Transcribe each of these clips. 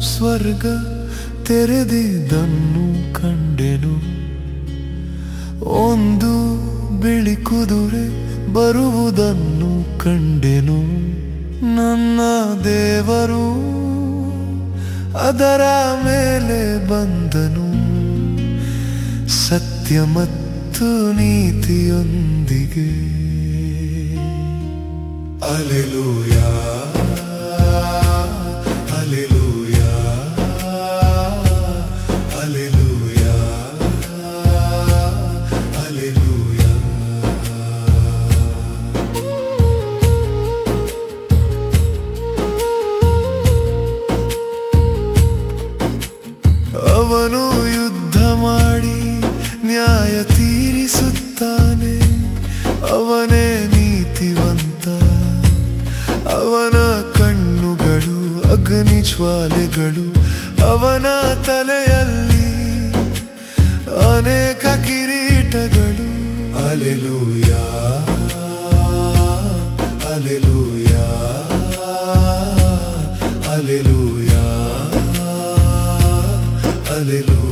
ಸ್ವರ್ಗ ತೆರೆದಿದ್ದನ್ನು ಕಂಡೆನು. ಒಂದು ಬಿಳಿ ಕುದುರೆ ಬರುವುದನ್ನು ಕಂಡೆನು. ನನ್ನ ದೇವರು ಅದರ ಮೇಲೆ ಬಂದನು. ಸತ್ಯ ಮತ್ತು ನೀತಿಯೊಂದಿಗೆ. ಅಲೆಲೂಯ. ತೀರಿಸುತ್ತಾನೆ. ಅವನೇ ನೀತಿವಂತ. ಅವನ ಕಣ್ಣುಗಳು, ಅಗ್ನಿ ಜ್ವಾಲೆಗಳು ಅವನ ತಲೆಯಲ್ಲಿ ಅನೇಕ ಕಿರೀಟಗಳು. Alleluia alleluia alleluia alleluia.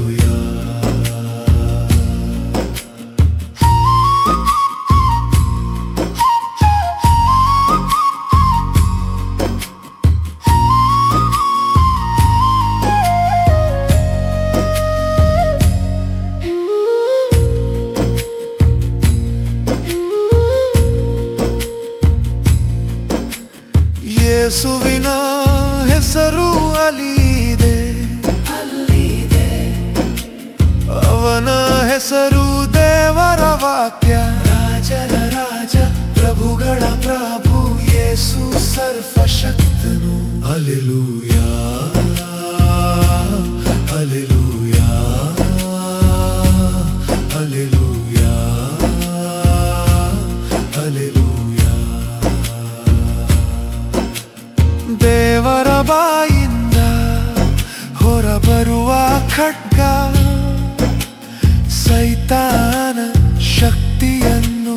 ಯೇಸುವಿನ ಹೆಸರು ಅಲಿದೆ. ಅವನ ಹೆಸರು ದೇವರ ವಾಕ್ಯ. ರಾಜರ ರಾಜ ಪ್ರಭುಗಳ ಪ್ರಭು ಯೇಸು ಸರ್ವಶಕ್ತನು. ಅಲೆಲೂಯ. ಬಾಯಿಂದ ಹೊರಬರುವ ಖಡ್ಗ ಸೈತಾನ ಶಕ್ತಿಯನ್ನು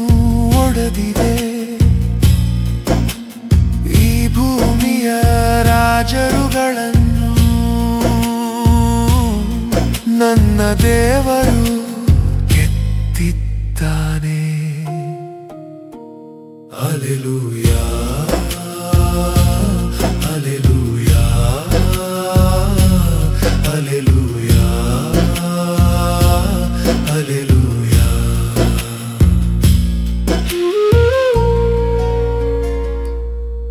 ಒಡೆದಿದೆ. ಈ ಭೂಮಿಯ ರಾಜರುಗಳನ್ನು ನನ್ನ ದೇವರು ಕೆತ್ತಿದ್ದಾನೆ. Alleluia Hallelujah.